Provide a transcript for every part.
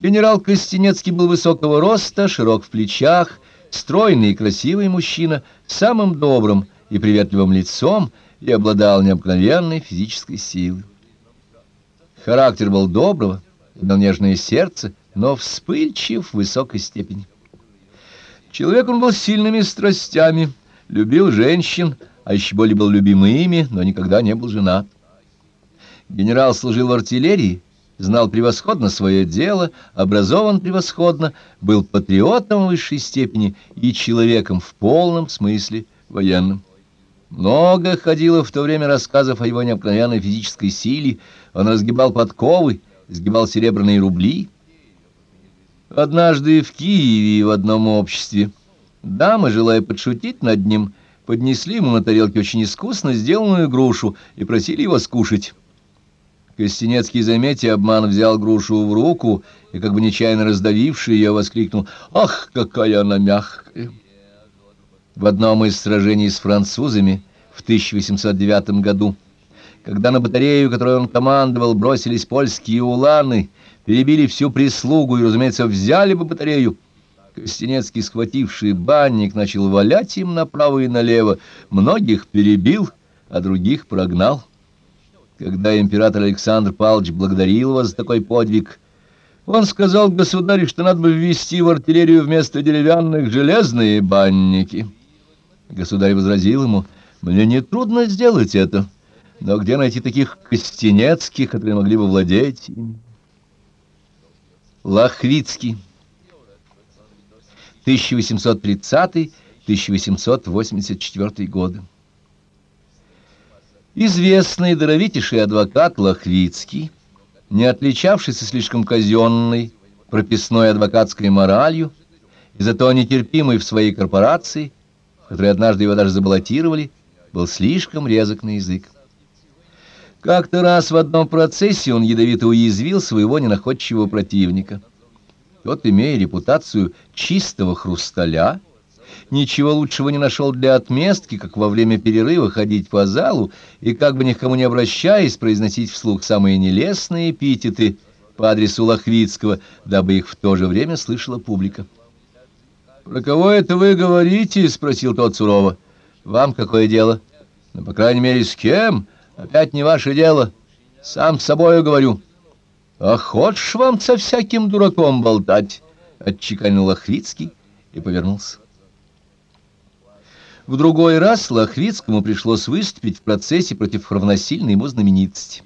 Генерал Костенецкий был высокого роста, широк в плечах, стройный и красивый мужчина, самым добрым и приветливым лицом и обладал необыкновенной физической силой. Характер был доброго, имел нежное сердце, но вспыльчив в высокой степени. Человек он был сильными страстями, любил женщин, а еще более был любимыми, но никогда не был женат. Генерал служил в артиллерии, знал превосходно свое дело, образован превосходно, был патриотом в высшей степени и человеком в полном смысле военным. Много ходило в то время рассказов о его необыкновенной физической силе, он разгибал подковы, сгибал серебряные рубли. Однажды в Киеве в одном обществе дамы, желая подшутить над ним, поднесли ему на тарелке очень искусно сделанную грушу и просили его скушать. Костенецкий, заметив обман, взял грушу в руку и, как бы нечаянно раздавивший ее, воскликнул «Ах, какая она мягкая!» В одном из сражений с французами в 1809 году, когда на батарею, которой он командовал, бросились польские уланы, перебили всю прислугу и, разумеется, взяли бы батарею, Костенецкий, схвативший банник, начал валять им направо и налево, многих перебил, а других прогнал. Когда император Александр Павлович благодарил его за такой подвиг, он сказал государю, что надо бы ввести в артиллерию вместо деревянных железные банники. Государь возразил ему, «Мне нетрудно сделать это, но где найти таких костенецких, которые могли бы владеть ими?» Лохвицкий 1830-1884 годы Известный даровитейший адвокат Лохвицкий, не отличавшийся слишком казенной, прописной адвокатской моралью, и зато нетерпимый в своей корпорации, которой однажды его даже забаллотировали, был слишком резок на язык. Как-то раз в одном процессе он ядовито уязвил своего ненаходчивого противника. Тот, имея репутацию чистого хрусталя, ничего лучшего не нашел для отместки, как во время перерыва ходить по залу и, как бы ни к кому не обращаясь, произносить вслух самые нелестные эпитеты по адресу Лохвицкого, дабы их в то же время слышала публика. «Про кого это вы говорите?» — спросил тот сурово. «Вам какое дело?» «Ну, по крайней мере, с кем? Опять не ваше дело. Сам с собою говорю». «А хочешь вам со всяким дураком болтать?» — отчеканил Лохвицкий и повернулся. В другой раз Лохвицкому пришлось выступить в процессе против равносильной ему знаменитости.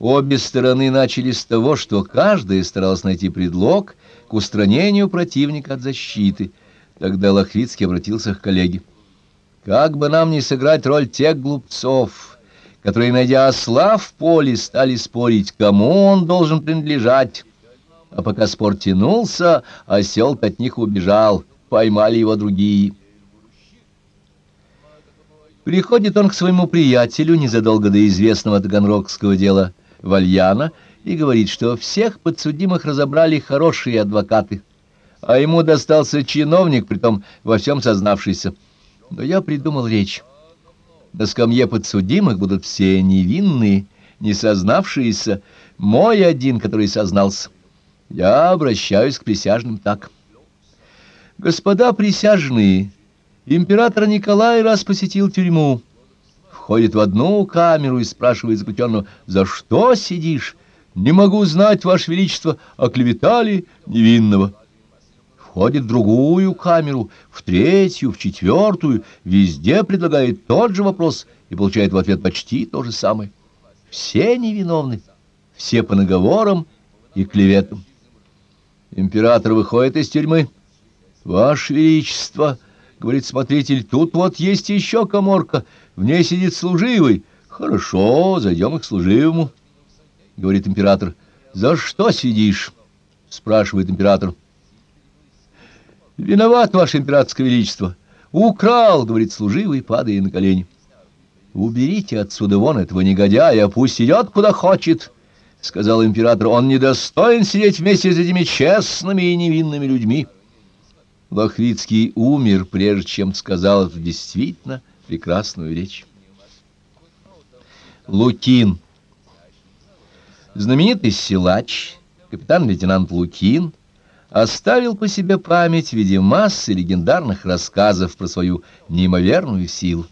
Обе стороны начали с того, что каждая старалась найти предлог к устранению противника от защиты. Тогда Лохвицкий обратился к коллеге. «Как бы нам не сыграть роль тех глупцов, которые, найдя осла в поле, стали спорить, кому он должен принадлежать. А пока спор тянулся, осел от них убежал, поймали его другие». Приходит он к своему приятелю незадолго до известного таганрогского дела Вальяна и говорит, что всех подсудимых разобрали хорошие адвокаты, а ему достался чиновник, притом во всем сознавшийся. Но я придумал речь. На скамье подсудимых будут все невинные, не сознавшиеся, мой один, который сознался. Я обращаюсь к присяжным так. Господа присяжные, Император Николай раз посетил тюрьму. Входит в одну камеру и спрашивает заключенного, «За что сидишь? Не могу знать, Ваше Величество, оклеветали невинного». Входит в другую камеру, в третью, в четвертую, везде предлагает тот же вопрос и получает в ответ почти то же самое. Все невиновны, все по наговорам и клеветам. Император выходит из тюрьмы. «Ваше Величество!» — говорит смотритель, — тут вот есть еще коморка, в ней сидит служивый. Хорошо, зайдем к служивому, — говорит император. — За что сидишь? — спрашивает император. — Виноват, ваше императорское величество. Украл, — говорит служивый, падая на колени. — Уберите отсюда вон этого негодяя, пусть идет куда хочет, — сказал император. — Он недостоин сидеть вместе с этими честными и невинными людьми. — Лохвицкий умер, прежде чем сказал эту действительно прекрасную речь. Лукин. Знаменитый силач, капитан-лейтенант Лукин, оставил по себе память в виде массы легендарных рассказов про свою неимоверную силу.